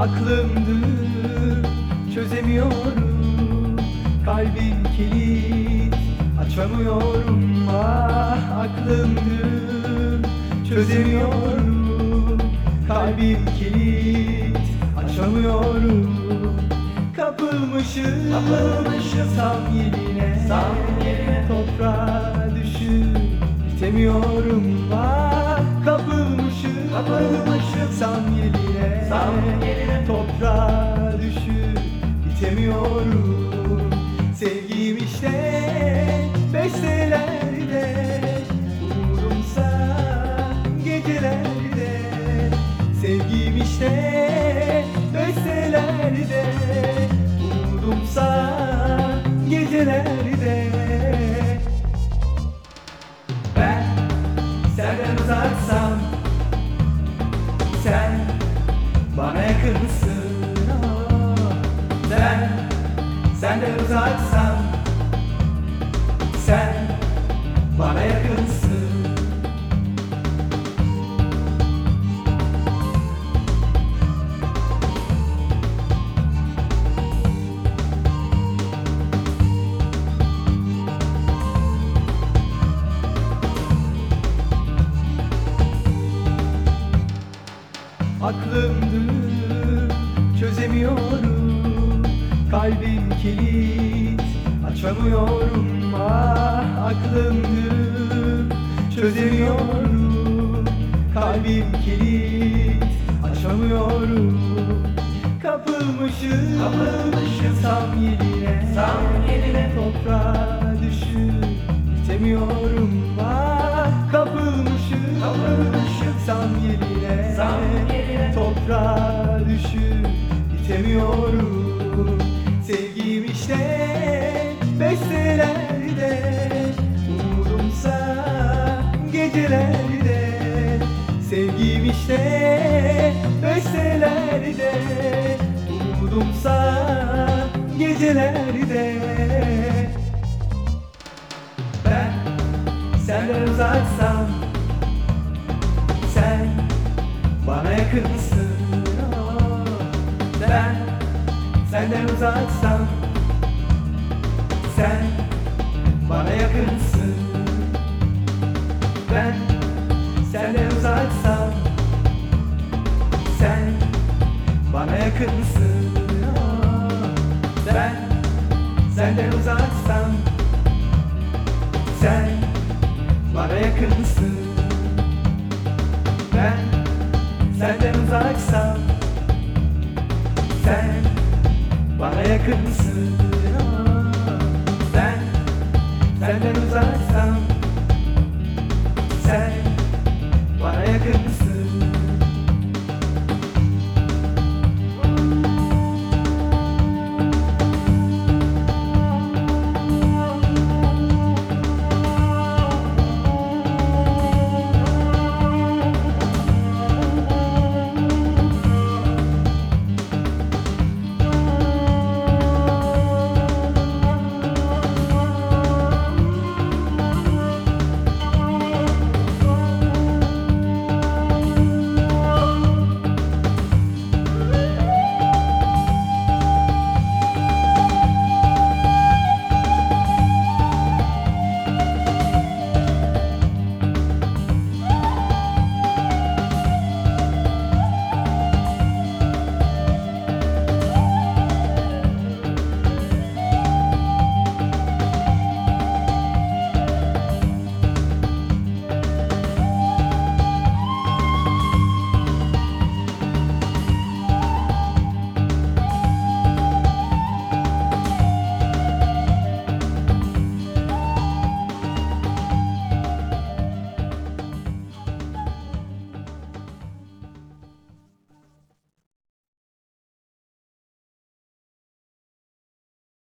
Aklımdır çözemiyorum. Kalbim kilit açamıyorum. Ah aklımdır çözemiyorum. Kalbim kilit açamıyorum. Kapılmışım, Kapılmışım. tam yerine, tam yerine. Toprağa düşüp bitemiyorum Ah kapılmışım, kapılmışım Sam yerine, Sam yerine Toprağa düşüp bitemiyorum Sevgim işte bestelerde Umurumsa gecelerde. Sevgim işte bestelerde Umudumsa gecelerde. Ben senden uzaksam Sen bana yakınsın. Ah, Ben senden uzaksam Aklımdır. Çözemiyorum. Kalbim kilit. Açamıyorum. Ah aklımdır. Çözemiyorum. Kalbim kilit. Açamıyorum. Kapılmışım, kapılmışım. Tam yerine, tam yerine. Toprağa düşüp bitemiyorum Ah kapılmışım, yerine, tam yerine. Toprağa düşüp bitemiyorum Sevgim işte bestelerde Umudumsa gecelerde. Sevgim işte bestelerde Umudumsa gecelerde. Ben senden uzaksam yakınsın Ben senden uzaksam Sen bana yakınsın. Ben senden uzaksam Sen bana yakınsın. Ben senden uzaksam Sen bana yakınsın. Ben senden uzaksam Sen bana yakınsın. Ben senden uzaksam